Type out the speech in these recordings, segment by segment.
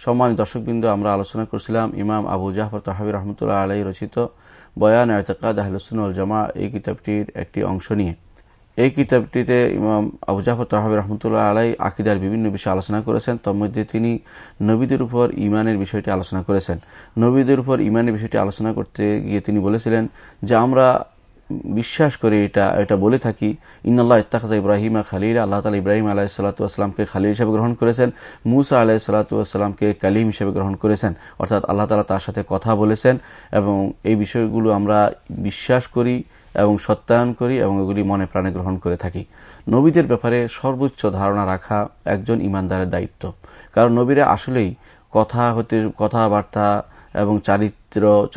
সম্মানিত দর্শকবৃন্দ, আমরা আলোচনা করছিলাম ইমাম আবু জাফর তাহাবি রহমতুল্লাহ আলাই রচিত বয়ান এতেকাদ আহলুসুল জামা এই কিতাবটির একটি অংশ নিয়ে। এই কিতাবটিতে ইমাম আবু জাফর তাহাবি রহমতুল্লাহ আলাই আকিদার বিভিন্ন বিষয় আলোচনা করেছেন। তার মধ্যে তিনি নবীদের উপর ইমানের বিষয়টি আলোচনা করেছেন। নবীদের উপর ইমানের বিষয়টি আলোচনা করতে গিয়ে তিনি বলেছিলেন যে, আমরা বিশ্বাস করে এটা এটা বলে থাকি ইন্নআল্লাহ ইত্তাখা ইব্রাহিম খালিল। আল্লাহ তালা ইব্রাহিম আলাহ সাল্লাতুয়ালামকে খালিল হিসেবে গ্রহণ করেছেন। মুসা আলাহ সাল্লাতুয়ালামকে কালিম হিসেবে গ্রহণ করেছেন। অর্থাৎ আল্লাহ তালা তার সাথে কথা বলেছেন এবং এই বিষয়গুলো আমরা বিশ্বাস করি এবং সত্যায়ন করি এবং এগুলি মনে প্রাণে গ্রহণ করে থাকি। নবীদের ব্যাপারে সর্বোচ্চ ধারণা রাখা একজন ইমানদারের দায়িত্ব। কারণ নবীরা আসলেই কথা হতে, কথাবার্তা এবং চারিত্র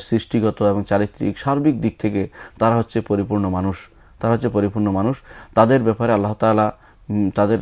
সৃষ্টিগত এবং চারিত্রিক সার্বিক দিক থেকে তারা হচ্ছে পরিপূর্ণ মানুষ। তারা হচ্ছে পরিপূর্ণ মানুষ। তাদের ব্যাপারে আল্লাহ তালা তাদের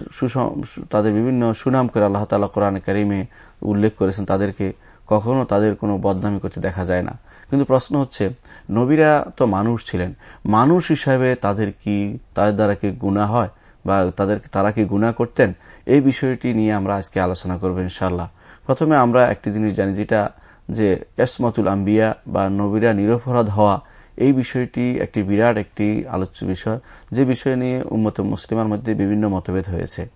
তাদের বিভিন্ন সুনাম করে আল্লাহ তালা কোরআন কারিমে উল্লেখ করেছেন তাদেরকে। কখনো তাদের কোনো বদনামি করতে দেখা যায় না। কিন্তু প্রশ্ন হচ্ছে, নবীরা তো মানুষ ছিলেন। মানুষ হিসাবে তাদের কি, তাদের দ্বারা কি গুণা হয়? বা তাদের, তারা কি গুণা করতেন? এই বিষয়টি নিয়ে আমরা আজকে আলোচনা করব ইনশাল্লাহ প্রথমে আমরা একটি জিনিস জানি, যেটা যে এসমতুল আম্বিয়া বা নবীরা নিরপরাধ হওয়া, এই বিষয়টি একটি বিরাট একটি আলোচ্য বিষয়। যে বিষয় নিয়ে উম্মত মুসলিমার মধ্যে বিভিন্ন মতভেদ হয়েছে।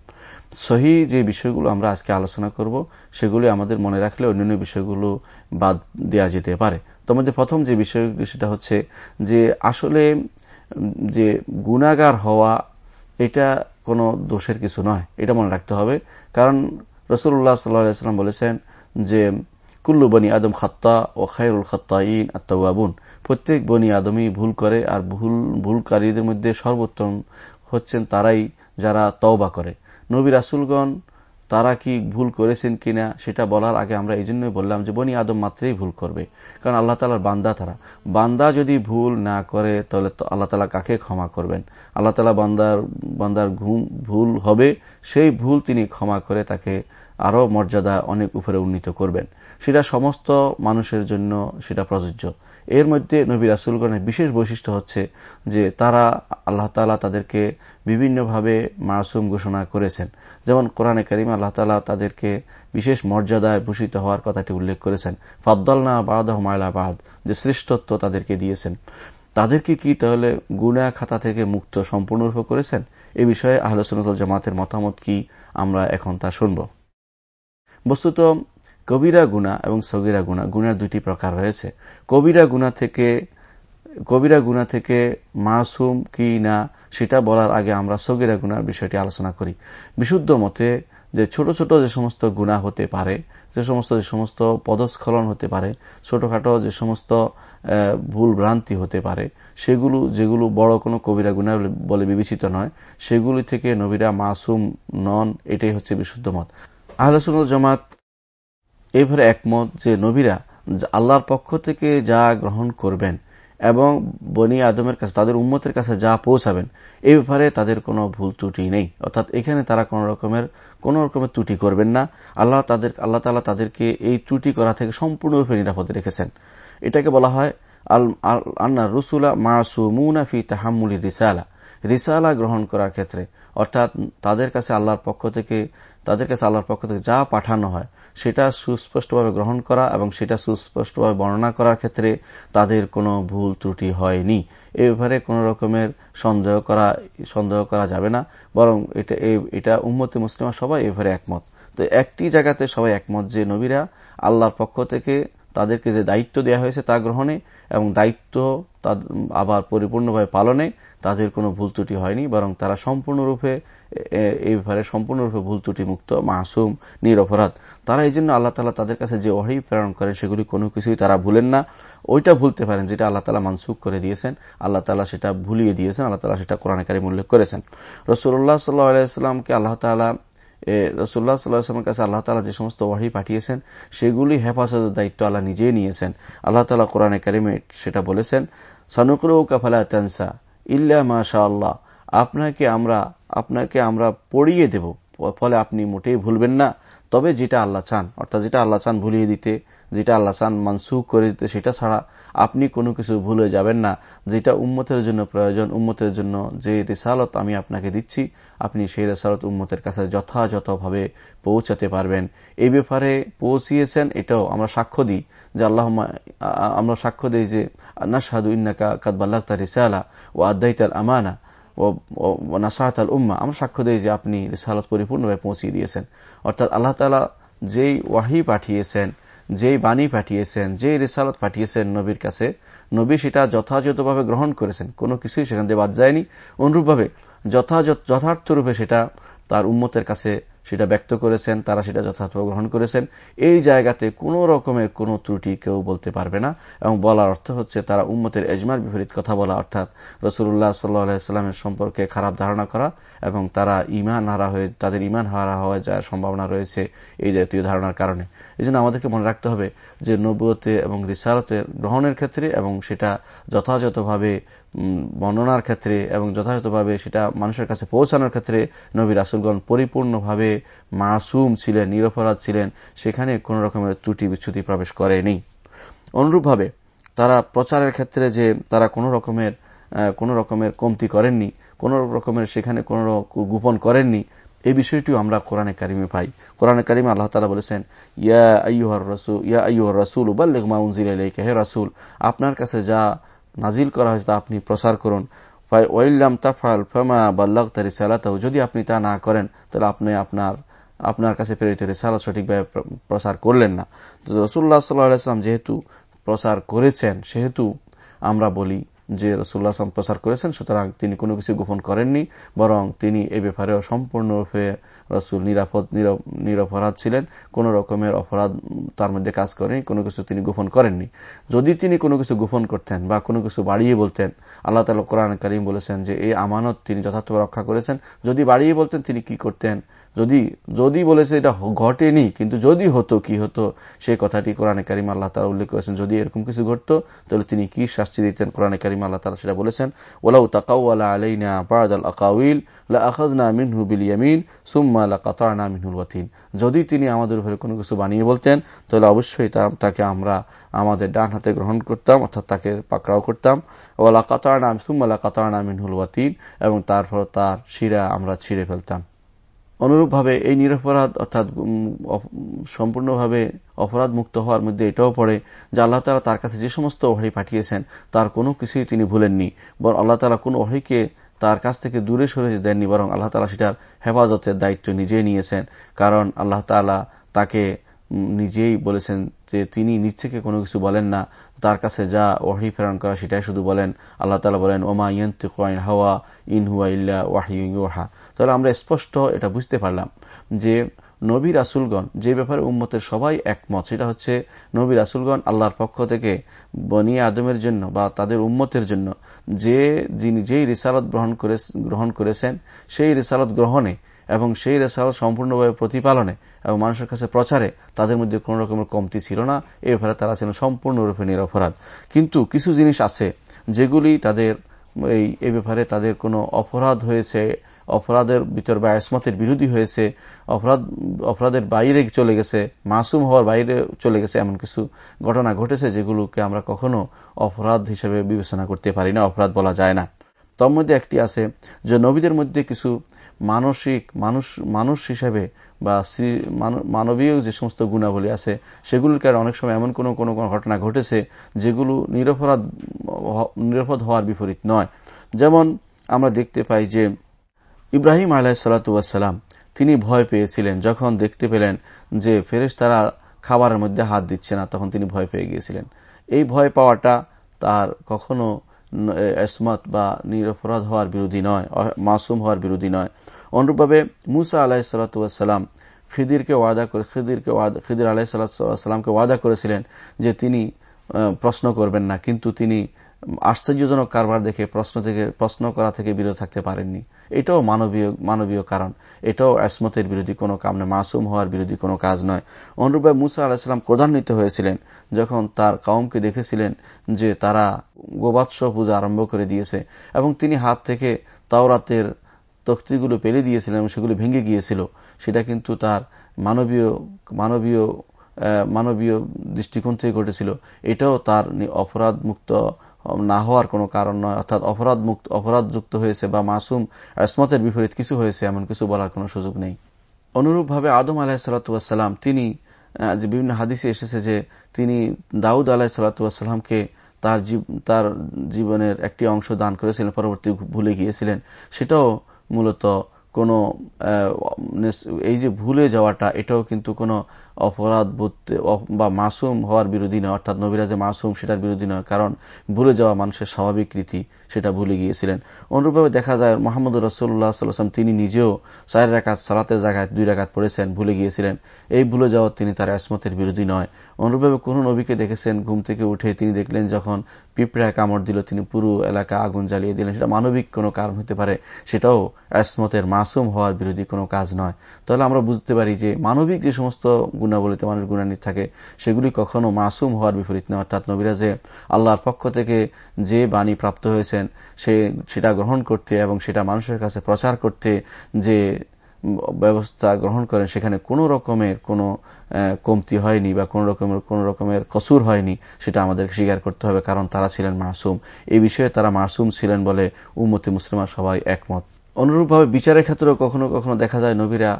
সহি যে বিষয়গুলো আমরা আজকে আলোচনা করব, সেগুলি আমাদের মনে রাখলে অন্যান্য বিষয়গুলো বাদ দেওয়া যেতে পারে। মধ্যে প্রথম যে বিষয়টি, সেটা হচ্ছে যে আসলে যে গুণাগার হওয়া, এটা কোনো দোষের কিছু নয়। এটা মনে রাখতে হবে। কারণ রসুল্লাহ সাল্লাম বলেছেন যে, কুল্লু বনি আদম খাত্তা ও খায়রুল খাত্তাইন আত্মাবুন প্রত্যেক বনি আদমই ভুল করে আর ভুল, ভুলকারীদের মধ্যে সর্বোত্তম হচ্ছেন তারাই যারা তওবা করে। নবী রাসুলগণ তারা কি ভুল করেছেন কিনা সেটা বলার আগে আমরা এই জন্যই বললাম যে বনি আদম মাত্রেই ভুল করবে। কারণ আল্লাহ তালার বান্দা তারা। বান্দা যদি ভুল না করে, তাহলে তো আল্লাহ তালা কাকে ক্ষমা করবেন? আল্লাহ তালা বান্দার বান্দার ঘুম ভুল হবে, সেই ভুল তিনি ক্ষমা করে তাকে আরও মর্যাদা অনেক উপরে উন্নীত করবেন। সেটা সমস্ত মানুষের জন্য সেটা প্রযোজ্য। এর মধ্যে নবী রাসুলগণের বিশেষ বৈশিষ্ট্য হচ্ছে যে তারা আল্লাহ তালা তাদেরকে বিভিন্নভাবে মাসুম ঘোষণা করেছেন। যেমন কোরআনে করিম আল্লাহ তালা তাদেরকে বিশেষ মর্যাদায় ভূষিত হওয়ার কথাটি উল্লেখ করেছেন। ফাদ্দালনা বাদাহ মায়লা বাদ, যে শ্রেষ্ঠত্ব তাদেরকে দিয়েছেন। তাদেরকে কি তাহলে গুনা খাতা থেকে মুক্ত সম্পূর্ণরূপে করেছেন? এ বিষয়ে আহলসনতুল জামাতের মতামত কি? আমরা এখন তা শুনব। বস্তুত কবিরা গুণা এবং সগিরা গুণা, গুণার দুটি প্রকার রয়েছে। কবিরা গুণা থেকে, কবিরা গুণা থেকে মাসুম কি না, সেটা বলার আগে আমরা সগিরা গুনার বিষয়টি আলোচনা করি। বিশুদ্ধ মতে যে ছোট ছোট যে সমস্ত গুণা হতে পারে, যে সমস্ত যে সমস্ত পদস্খলন হতে পারে, ছোটখাটো যে সমস্ত ভুল ভ্রান্তি হতে পারে, সেগুলো, যেগুলো বড় কোনো কবিরা গুণা বলে বিবেচিত নয়, সেগুলি থেকে নবীরা মাসুম নন, এটাই হচ্ছে বিশুদ্ধ মত। আহলসুল জামাত এইভাবে একমত যে নবীরা আল্লাহর পক্ষ থেকে যা গ্রহণ করবেন এবং বনি আদমের কাছে, তাদের উম্মতের কাছে যা পৌঁছাবেন এই ব্যাপারে তাদের কোনো ভুল ত্রুটি নেই। অর্থাৎ এখানে তারা কোন রকমের কোন রকমের ত্রুটি করবেন না। আল্লাহ তাদের, আল্লাহ তালা তাদেরকে এই ত্রুটি করা থেকে সম্পূর্ণরূপে নিরাপদে রেখেছেন। এটাকে বলা হয় আল আন্না রসুলা মাসুমুনা ফি তাহামুলি রিসালা। রিসালা গ্রহণ করার ক্ষেত্রে, অর্থাৎ তাদের কাছে আল্লাহর পক্ষ থেকে, তাদের কাছে আল্লাহর পক্ষ থেকে যা পাঠানো হয়, সেটা সুস্পষ্টভাবে গ্রহণ করা এবং সেটা সুস্পষ্টভাবে বর্ণনা করার ক্ষেত্রে তাদের কোনো ভুল ত্রুটি হয়নি। এ ব্যাপারে কোন রকমের সন্দেহ করা সন্দেহ করা যাবে না, বরং এটা এটা উম্মতি মুসলিমা সবাই এভাবে একমত। তো একটি জায়গাতে সবাই একমত যে নবীরা আল্লাহর পক্ষ থেকে তাদেরকে যে দায়িত্ব দেওয়া হয়েছে তা গ্রহণে এবং দায়িত্ব আবার পরিপূর্ণভাবে পালনে তাদের কোনো ভুল ত্রুটি হয়নি, বরং তারা সম্পূর্ণরূপে এই ব্যাপারে সম্পূর্ণরূপে ভুল ত্রুটি মুক্ত মাসুম নিরপরাধ তারা এই জন্য আল্লাহ তালা তাদের কাছে যে অহি প্রেরণ করে সেগুলি কোনো কিছুই তারা ভুলেন না। ওইটা ভুলতে পারেন যেটা আল্লাহ তালা মানসুখ করে দিয়েছেন। আল্লাহ তালা সেটা ভুলিয়ে দিয়েছেন, আল্লাহ তালা সেটা কোরআনকারী উল্লেখ করেছেন। রসুল্লাহ সাল্লাহ আলাইস্লামকে আল্লাহ তালা রসুল্লাহ সাল্লাহামের কাছে আল্লাহ তালা যে সমস্ত ওয়াহি পাঠিয়েছেন, সেগুলি হেফাজতের দায়িত্ব আল্লাহ নিজেই নিয়েছেন। আল্লাহ তালা কোরআনে কারিমে সেটা বলেছেন সানুকরু কাফালা তেনসা ইল্লা মাশা আল্লাহ আপনাকে আমরা আপনাকে আমরা পড়িয়ে দেব, ফলে আপনি মোটেই ভুলবেন না। তবে যেটা আল্লাহ চান, অর্থাৎ যেটা আল্লাহ চান ভুলিয়ে দিতে যেটা আল্লাহ চান মানসুখ করে দিতে, সেটা ছাড়া আপনি কোনো কিছু ভুলে যাবেন না। যেটা উম্মতের জন্য প্রয়োজন, উম্মতের জন্য যে রেসালত আমি আপনাকে দিচ্ছি, আপনি সেই রেসালত উম্মতের কাছে যথাযথভাবে পৌঁছাতে পারবেন। এই ব্যাপারে পৌঁছিয়েছেন, এটাও আমরা সাক্ষ্য দিই যে আল্লাহ আমরা সাক্ষ্য দিই যে নাসাদু ইন্নাকা কাদবাল্লাহ তার রিসালা ও আদাইতাল আমানা ও নাসাহাত আল উম্মা। আমরা সাক্ষ্য দিই যে আপনি রিসালত পরিপূর্ণভাবে পৌঁছিয়ে দিয়েছেন। অর্থাৎ আল্লাহ তালা যেই ওয়াহি পাঠিয়েছেন যেই বাণী পাঠিয়েছেন, যেই রেসালত পাঠিয়েছেন নবীর কাছে, নবী সেটা যথাযথভাবে গ্রহণ করেছেন। কোনো কিছুই সেখান থেকে বাদ যায়নি। অনুরূপভাবে যথাযথ, যথার্থ রূপে সেটা তার উম্মতের কাছে সেটা ব্যক্ত করেছেন, তারা সেটা যথার্থ গ্রহণ করেছেন। এই জায়গাতে কোনো রকমের কোনো ত্রুটি কেউ বলতে পারবে না এবং বলার অর্থ হচ্ছে তারা উম্মতের এজমার বিপরীত কথা বলা, অর্থাৎ রসুল্লাহ সাল্লাহামের সম্পর্কে খারাপ ধারণা করা এবং তারা ইমান হারা হয়ে, তাদের ইমান হারা হওয়া যাওয়ার সম্ভাবনা রয়েছে এই জাতীয় ধারণার কারণে। এই আমাদেরকে মনে রাখতে হবে যে নবুয়তে এবং রিসারতের গ্রহণের ক্ষেত্রে এবং সেটা যথাযথভাবে বর্ণনার ক্ষেত্রে এবং যথাযথভাবে সেটা মানুষের কাছে পৌঁছানোর ক্ষেত্রে নবী রাসুলগণ পরিপূর্ণভাবে মাসুম ছিলেন, নিরপরাধ ছিলেন, সেখানে কোন রকমের ত্রুটি বিচ্ছুতি প্রবেশ করেনি। অনুরূপভাবে তারা প্রচারের ক্ষেত্রে যে তারা কোন রকমের কোন রকমের কমতি করেননি, কোন রকমের সেখানে কোন গোপন করেননি, এই বিষয়টিও আমরা কোরআনে কারিমে পাই। কোরআনে কারিমে আল্লাহ তালা বলেছেন, ইয়া আইহর রসুল, ইয়া আইহর রসুল উবাল্লেগ মাউনজিল হে রাসুল, আপনার কাছে যা নাজিল করা হয়েছে তা আপনি প্রসার করুন। ওয়াইল্লাম তাফাল ফেমা বাল্লাহ তারি সালাতাহ যদি আপনি তা না করেন, তাহলে আপনি আপনার আপনার কাছে প্রেরিত রেসালাত সঠিকভাবে প্রসার করলেন না। তো রসুল্লাহ সাল্লাহাম যেহেতু প্রসার করেছেন, সেহেতু আমরা বলি যে রসুল্লাহ আসলাম প্রচার করেছেন, সুতরাং তিনি কোনো কিছু গোপন করেননি, বরং তিনি এ ব্যাপারেও সম্পূর্ণরূপে রসুল নিরাপদ নিরপরাধ ছিলেন। কোন রকমের অপরাধ তার মধ্যে কাজ করেনি, কোনো কিছু তিনি গোপন করেননি। যদি তিনি কোনো কিছু গোপন করতেন বা কোনো কিছু বাড়িয়ে বলতেন, আল্লাহ তালা কোরআন করিম বলেছেন যে এই আমানত তিনি যথার্থ রক্ষা করেছেন। যদি বাড়িয়ে বলতেন তিনি কি করতেন? যদি যদি বলেছে এটা ঘটেনি, কিন্তু যদি হতো, কি হতো? সেই কথাটি কোরআনে কারিম আল্লাহ তালা উল্লেখ করেছেন, যদি এরকম কিছু ঘটত, তাহলে তিনি কি শাস্তি দিতেন? কোরআনে কারিম আল্লাহ তালা সেটা বলেছেন ওলাউ তাকাউলা আলাইনা বাদ আল আকাউল আখাজনা মিনহু বিল ইয়ামিন সুম্মা কাতারনা মিনহুল ওয়াতিন। যদি তিনি আমাদের উপরে কোনো কিছু বানিয়ে বলতেন, তাহলে অবশ্যই তাকে আমরা আমাদের ডান হাতে গ্রহণ করতাম, অর্থাৎ তাকে পাকড়াও করতাম। ওলা কাতারনা সুম্মালা কাতারনা মিনহুল ওয়াতিন, এবং তারপর তার শিরা আমরা ছিঁড়ে ফেলতাম। অনুরূপভাবে এই নিরপরাধ অর্থাৎ সম্পূর্ণভাবে অপরাধ মুক্ত হওয়ার মধ্যে এটাও পড়ে যে আল্লাহ তালা তার কাছে যে সমস্ত ওহারি পাঠিয়েছেন, তার কোনো কিছুই তিনি ভুলেননি। বরং আল্লাহ তালা কোন ওহারিকে তার কাছ থেকে দূরে সরে দেননি, বরং আল্লাহ তালা সেটার হেফাজতের দায়িত্ব নিজেই নিয়েছেন। কারণ আল্লাহ তালা তাকে নিজেই বলেছেন যে তিনি নিজ থেকে কোনো কিছু বলেন না। তার কাছে যা ওয়াহি প্রেরণ করা সেটাই শুধু বলেন। আল্লাহ তালা বলেন, ওমা ইয়ন্তিন হাওয়া ইন হুয়া ইল্লা ওয়াহি ওহা তাহলে আমরা স্পষ্ট এটা বুঝতে পারলাম যে নবী রাসুলগণ, যে ব্যাপারে উম্মতের সবাই একমত, সেটা হচ্ছে নবী রাসুলগণ আল্লাহর পক্ষ থেকে বনি আদমের জন্য বা তাদের উম্মতের জন্য যে যিনি যেই রিসালত গ্রহণ করে, গ্রহণ করেছেন, সেই রিসালত গ্রহণে এবং সেই রেসালত সম্পূর্ণভাবে প্রতিপালনে এবং মানুষের কাছে প্রচারে তাদের মধ্যে কোন রকমের কমতি ছিল না। এ ব্যাপারে তারা ছিলেন সম্পূর্ণরূপে নিরপরাধ। কিন্তু কিছু জিনিস আছে যেগুলি তাদের, এই, এ ব্যাপারে তাদের কোনো অপরাধ হয়েছে অপরাধের ভিতর বা আসমতের বিরোধী হয়েছে, অপরাধ, অপরাধের বাইরে চলে গেছে, মাসুম হওয়ার বাইরে চলে গেছে এমন কিছু ঘটনা ঘটেছে যেগুলোকে আমরা কখনো অপরাধ হিসেবে বিবেচনা করতে পারি না, অপরাধ বলা যায় না। তার মধ্যে একটি আছে যে নবীদের মধ্যে কিছু মানসিক, মানুষ মানুষ হিসেবে বা মানবীয় যে সমস্ত গুণাবলী আছে, সেগুলির কারণে অনেক সময় এমন কোনো কোনো ঘটনা ঘটেছে যেগুলো নিরপরাধ নিরাপদ হওয়ার বিপরীত নয়। যেমন আমরা দেখতে পাই যে ইব্রাহিম আলাহ সালাতাম তিনি ভয় পেয়েছিলেন। যখন দেখতে পেলেন যে ফেরেশ তারা খাবারের মধ্যে হাত দিচ্ছে না, তখন তিনি ভয় পেয়ে গিয়েছিলেন। এই ভয় পাওয়াটা তার কখনো এসমত বা নিরপরাধ হওয়ার বিরোধী নয় মাসুম হওয়ার বিরোধী নয়। অনুরূপভাবে মুসা আলাহিসাল্লাম খিদিরকে ওয়াদা করে, খিদিরকে খিদির আলাহিসাল্লামকে ওয়াদা করেছিলেন যে তিনি প্রশ্ন করবেন না, কিন্তু তিনি আশ্চর্যজনক কারবার দেখে, প্রশ্ন থেকে, প্রশ্ন করা থেকে বিরত থাকতে পারেননি। এটাও মানবীয় মানবীয় কারণ। এটাও অ্যাসমতের বিরোধী কোনো কাম নয়, মাসুম হওয়ার বিরোধী কোনো কাজ নয়। অনুরূপে মুসা আলাহিসাম ক্রধান্বিত হয়েছিলেন যখন তার কাউমকে দেখেছিলেন যে তারা গোবাৎস পূজা আরম্ভ করে দিয়েছে এবং তিনি হাত থেকে তাওরাতের তক্তিগুলো পেলে দিয়েছিলেন এবং সেগুলো ভেঙে গিয়েছিল। সেটা কিন্তু তার মানবীয় মানবীয় মানবীয় দৃষ্টিকোণ থেকে ঘটেছিল। এটাও তার অপরাধ মুক্ত না হওয়ার কোনো কারণ নয়। অর্থাৎ অপরাধ মুক্ত অপরাধ যুক্ত হয়েছে বা মাসুম আসমতের বিপরীত কিছু হয়েছে, এমন কিছু বলার কোনো সুযোগ নেই। অনুরূপভাবে আদম আলাহিসাল্লাম তিনি বিভিন্ন হাদিসে এসেছে যে তিনি দাউদ আলাহিসাল্লামকে তার তার জীবনের একটি অংশ দান করেছিলেন, পরবর্তী ভুলে গিয়েছিলেন। সেটাও মূলত কোনো এই যে ভুলে যাওয়াটা, এটাও কিন্তু কোনো অপরাধ বা মাসুম হওয়ার বিরোধী নয়, অর্থাৎ নবীরা যে মাসুম সেটার বিরোধী নয়, কারণ ভুলে যাওয়া মানুষের স্বাভাবিক রীতি সেটা ভুলে গিয়েছিলেন। অনুরূপভাবে দেখা যায় মোহাম্মদ রসুল্লাহ সাল্লাম তিনি নিজেও চার রাকাত সালাতের জায়গায় দুই রাকাত পড়েছেন, ভুলে গিয়েছিলেন। এই ভুলে যাওয়া তিনি তার আসমতের বিরোধী নয়। অনুরূপভাবে কোন নবীকে দেখেছেন, ঘুম থেকে উঠে তিনি দেখলেন যখন পিঁপড়ায় কামড় দিল, তিনি পুরো এলাকা আগুন জ্বালিয়ে দিলেন। সেটা মানবিক কোনো কারণ হতে পারে, সেটাও আসমতের মাসুম হওয়ার বিরোধী কোনো কাজ নয়। তাহলে আমরা বুঝতে পারি যে মানবিক যে সমস্ত গুণাবলিতে মানুষ গুণান্বিত থাকে, সেগুলি কখনো মাসুম হওয়ার বিপরীত নয়। অর্থাৎ নবীরা যে আল্লাহর পক্ষ থেকে যে বাণী প্রাপ্ত হয়েছেন, সে সেটা গ্রহণ করতে এবং সেটা মানুষের কাছে প্রচার করতে যে ব্যবস্থা গ্রহণ করেন, সেখানে কোনো রকমের কোনো কমতি হয়নি বা কোন রকমের কোন রকমের কসুর হয়নি, সেটা আমাদের স্বীকার করতে হবে কারণ তারা ছিলেন মাসুম। এই বিষয়ে তারা মাসুম ছিলেন বলে উম্মতি মুসলিমা সবাই একমত। অনুরূপভাবে বিচারের ক্ষেত্রেও কখনো কখনো দেখা যায় নবীরা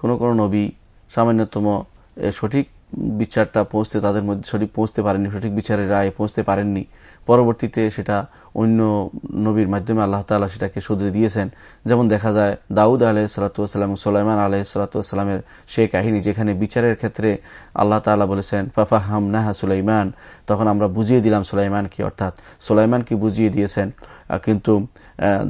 কোন কোন নবী সামান্যতম সঠিক বিচারটা পৌঁছতে তাদের মধ্যে, সঠিক পৌঁছতে পারেননি সঠিক বিচারের রায় পৌঁছতে পারেননি। পরবর্তীতে সেটা অন্য নবীর মাধ্যমে আল্লাহ তালা সেটাকে শুধরে দিয়েছেন। যেমন দেখা যায় দাউদ আলহ সালাতাম সোলাইমান আলহ সালাতামের সে কাহিনী, যেখানে বিচারের ক্ষেত্রে আল্লাহ তালা বলেছেন ফাফা হাম নাহা সুলাইমান। তখন আমরা বুঝিয়ে দিলাম সুলাইমানকে, অর্থাৎ সুলাইমানকে বুঝিয়ে দিয়েছেন। কিন্তু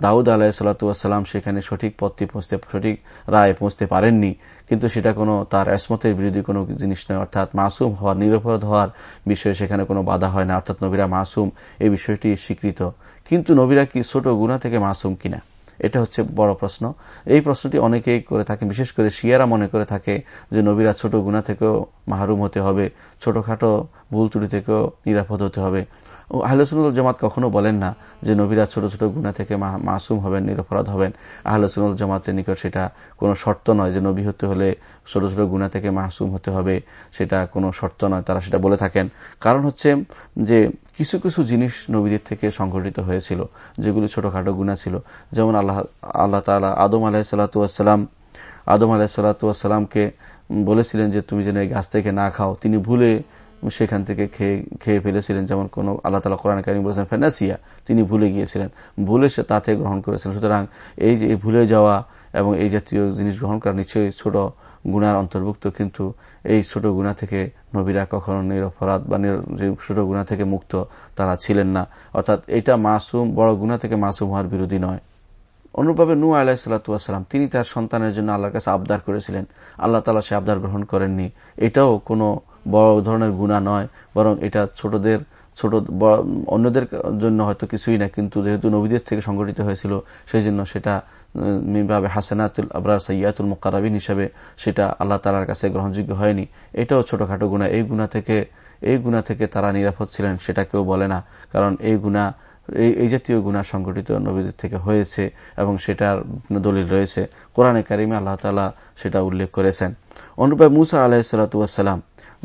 দাউদ আলাহ সাল্লাতাম সেখানে সঠিক পথটি পৌঁছতে, সঠিক রায় পৌঁছতে পারেননি। কিন্তু সেটা কোনো, তার এসমতের বিরোধী কোনো জিনিস নয়। অর্থাৎ মাসুম হওয়ার, নিরপরাধ হওয়ার বিষয়ে সেখানে কোনো বাধা হয় না। অর্থাৎ নবীরা মাসুম, এই বিষয়টি স্বীকৃত। কিন্তু নবীরা কি ছোট গুণা থেকে মাসুম কিনা? এটা হচ্ছে বড় প্রশ্ন। এই প্রশ্নটি অনেকেই করে থাকে, বিশেষ করে শিয়ারা মনে করে থাকে যে নবীরা ছোট গুণা থেকেও মাহরুম হতে হবে, ছোটখাটো ভুল ত্রুটি থেকেও নিরাপদ হতে হবে। আহলসুল জামাত কখনো বলেন না যে নবীরা ছোট ছোট গুণা থেকে মাসুম হবেন, নিরপরাধ হবেন। আহলসুল জামাতের নিকট সেটা কোনো শর্ত নয় যে নবী হতে হলে ছোট ছোট গুণা থেকে মাসুম হতে হবে, সেটা কোনো শর্ত নয়, তারা সেটা বলে থাকেন। কারণ হচ্ছে যে কিছু কিছু জিনিস নবীদের থেকে সংঘটিত হয়েছিল, যেগুলি ছোটখাটো গুণা ছিল। যেমন আল্লাহ আল্লাহ তালা আদম আলাহ সাল্লাতাম আদম আলাহ সাল্লাতামকে বলেছিলেন যে তুমি যেন এই গাছ থেকে না খাও। তিনি ভুলে সেখান থেকে খেয়ে খেয়ে ফেলেছিলেন যেমন কোন আল্লাহ তালা কোরআন কারিম বলেছেন, ফেনাসিয়া। তিনি ভুলে গিয়েছিলেন। ভুলে সে তাতে গ্রহণ করেছিলেন। সুতরাং এই যে ভুলে যাওয়া এবং এই জাতীয় জিনিস গ্রহণ করা নিশ্চয়ই ছোট গুণার অন্তর্ভুক্ত, কিন্তু এই ছোট গুণা থেকে নবীরা কখনো নিরপরাধ বা ছোট গুণা থেকে মুক্ত তারা ছিলেন না। অর্থাৎ এটা মাসুম, বড় গুণা থেকে মাসুম হওয়ার বিরোধী নয়। অনুরূপভাবে নু আলাহিসাল্লাম তিনি তার সন্তানের জন্য আল্লাহর কাছে আবদার করেছিলেন। আল্লাহ তালা সে আবদার গ্রহণ করেননি। এটাও কোনো বড় ধরনের গুণা নয়, বরং এটা ছোটদের, ছোট অন্যদের জন্য হয়তো কিছুই না, কিন্তু যেহেতু নবীদের থেকে সংগঠিত হয়েছিল সেই জন্য সেটা মিমভাবে হাসানাতুল আবরার সৈয়াতুল মোকারাবিন হিসাবে সেটা আল্লাহ তালার কাছে গ্রহণযোগ্য হয়নি। এটাও ছোটখাটো গুণা এই গুণা থেকে, এই গুণা থেকে তারা নিরাপদ ছিলেন, সেটা কেউ বলে না। কারণ এই গুণা এই জাতীয় গুণা সংগঠিত নবীদের থেকে হয়েছে এবং সেটার দলিল রয়েছে। কোরআনে কারিমে আল্লাহ তালা সেটা উল্লেখ করেছেন। অনুরূপে মুসা আলাহিসাল্লাম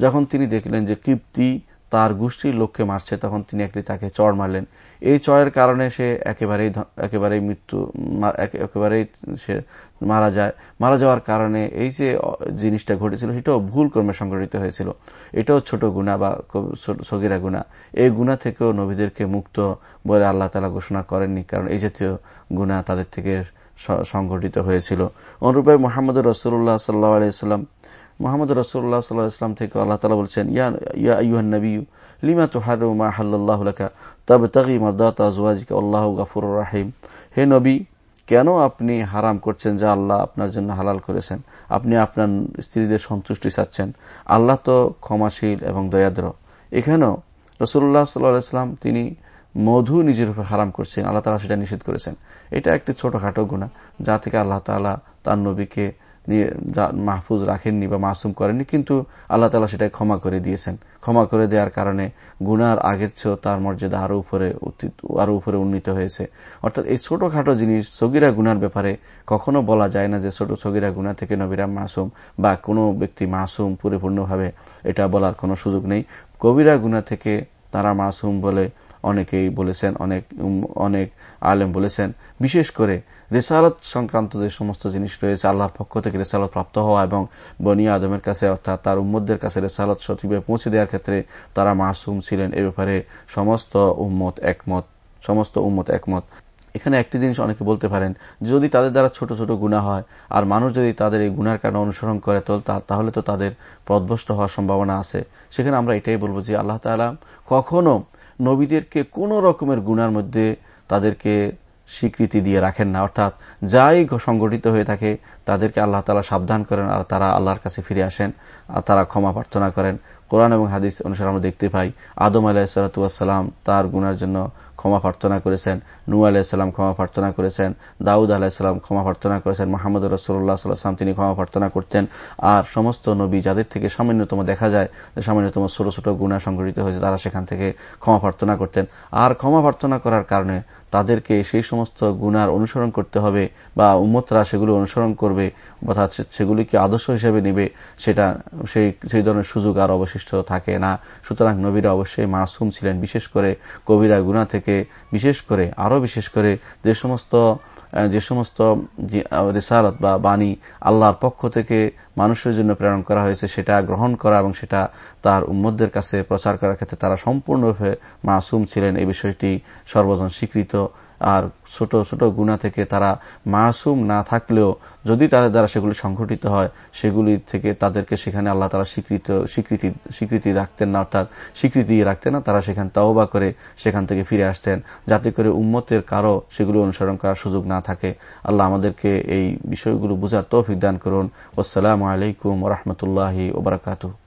যখন তিনি দেখলেন যে কৃপ্তি তার গোষ্ঠীর লোককে মারছে, তখন তিনি একটি তাকে চড় মারলেন। এই চয়ের কারণে সে একেবারেই একেবারেই মৃত্যু একেবারেই সে মারা যায়। মারা যাওয়ার কারণে এই যে জিনিসটা ঘটেছিল, সেটাও ভুল কর্মে সংঘটিত হয়েছিল। এটাও ছোট গুণা বা সগিরা গুণা। এই গুণা থেকেও নবীদেরকে মুক্ত বলে আল্লাহ তালা ঘোষণা করেননি, কারণ এই জাতীয় গুণা তাদের থেকে সংঘটিত হয়েছিল। অনুরূপে মোহাম্মদ রসুল্লাহ সাল্লাহ আলাইসাল্লাম মোহাম্মদ রসুল্লাহ সাল্লাহ ইসলাম থেকে আল্লাহ তালা বলছেন, ইয়া নবী লিমা তো হারু মা হাল্লাহ লেখা তবে তাগি মর্দাত আল্লাহ গাফুর রাহিম। হে নবী, কেন আপনি হারাম করছেন যা আল্লাহ আপনার জন্য হালাল করেছেন? আপনি আপনার স্ত্রীদের সন্তুষ্টি চাচ্ছেন। আল্লাহ তো ক্ষমাশীল এবং দয়াদ্র। এখানেও রসুল্লাহ সাল্লাহ ইসলাম তিনি মধু নিজের উপর হারাম করছেন। আল্লাহ তালা সেটা নিষেধ করেছেন। এটা একটি ছোটখাটো গুণা যা থেকে আল্লাহ তালা তার নবীকে মাহফুজ রাখেননি বা মাসুম করেননি, কিন্তু আল্লাহ তালা সেটাই ক্ষমা করে দিয়েছেন। ক্ষমা করে দেওয়ার কারণে গুনার আগের চেয়েও তার মর্যাদা আরও উপরে আরও উপরে উন্নীত হয়েছে। অর্থাৎ এই ছোটখাটো জিনিস, সগিরা গুনার ব্যাপারে কখনো বলা যায় না যে ছোট সগিরা গুনা থেকে নবীরা মাসুম বা কোনো ব্যক্তি মাসুম পরিপূর্ণভাবে এটা বলার কোনো সুযোগ নেই। কবিরা গুনা থেকে তারা মাসুম বলে অনেকেই বলেছেন, অনেক অনেক আলেম বলেছেন, বিশেষ করে রেসালত সংক্রান্ত যে সমস্ত জিনিস রয়েছে, আল্লাহর পক্ষ থেকে রেসালত প্রাপ্ত হওয়া এবং বনিয়া আদমের কাছে অর্থাৎ তার উম্মদের কাছে রেসালত সঠিকভাবে পৌঁছে দেওয়ার ক্ষেত্রে তারা মাসুম ছিলেন। এ ব্যাপারে সমস্ত উম্মত একমত, সমস্ত উম্মত একমত। এখানে একটি জিনিস অনেকে বলতে পারেন, যদি তাদের দ্বারা ছোট ছোট গুণা হয় আর মানুষ যদি তাদের এই গুনার কারণে অনুসরণ করে, তো তাহলে তো তাদের পদভস্ত হওয়ার সম্ভাবনা আছে। সেখানে আমরা এটাই বলব যে আল্লাহ তালা কখনো নবীদেরকে কোন রকমের গুনার মধ্যে তাদেরকে স্বীকৃতি দিয়ে রাখেন না। অর্থাৎ যাই সংগঠিত হয়ে থাকে, তাদেরকে আল্লাহ তালা সাবধান করেন আর তারা আল্লাহর কাছে ফিরে আসেন আর তারা ক্ষমা প্রার্থনা করেন। কোরআন এবং হাদিস অনুসারে আমরা দেখতে পাই, আদম আলাহ সালাতাম তার গুনার জন্য ক্ষমা প্রার্থনা করেছেন নু আলাইসাল্লাম ক্ষমা প্রার্থনা করেছেন, দাউদ আলাহিসাল্লাম ক্ষমা প্রার্থনা করেছেন, মোহাম্মদ রসুল্লাহ সাল্লাম তিনি ক্ষমা প্রার্থনা করতেন। আর সমস্ত নবী যাদের থেকে সামান্যতম দেখা যায় সামান্যতম ছোট ছোট গুণা সংঘটিত হয়েছে, তারা সেখান থেকে ক্ষমা প্রার্থনা করতেন। আর ক্ষমা প্রার্থনা করার কারণে তাদেরকে সেই সমস্ত গুনার অনুসরণ করতে হবে বা উম্মতরা সেগুলো অনুসরণ করবে, অর্থাৎ সেগুলিকে আদর্শ হিসেবে নেবে, সেটা সেই সেই ধরনের সুযোগ আর অবশিষ্ট থাকে না। সুতরাং নবীরা অবশ্যই মাসুম ছিলেন, বিশেষ করে কবিরা গুনা থেকে, বিশেষ করে, আরও বিশেষ করে যে সমস্ত যে সমস্ত রিসালত বা বাণী আল্লাহর পক্ষ থেকে মানুষের জন্য প্রেরণ করা হয়েছে, সেটা গ্রহণ করা এবং সেটা তার উম্মদের কাছে প্রচার করার ক্ষেত্রে তারা সম্পূর্ণরূপে মাসুম ছিলেন। এই বিষয়টি সর্বজন স্বীকৃত আর ছোট ছোট গুণা থেকে তারা মাসুম না থাকলেও যদি তাদের দ্বারা সেগুলি সংঘটিত হয়, সেগুলি থেকে তাদেরকে সেখানে আল্লাহ তারা স্বীকৃত, স্বীকৃতি স্বীকৃতি রাখতেন না, অর্থাৎ স্বীকৃতি রাখতেন না, তারা সেখান তাওবা করে সেখান থেকে ফিরে আসতেন। যাতে করে উম্মতের কারও সেগুলো অনুসরণ করার সুযোগ না থাকে। আল্লাহ আমাদেরকে এই বিষয়গুলো বুঝার তৌফিক দান করুন। আসসালামু আলাইকুম রহমতুল্লাহ ওবরাকাতু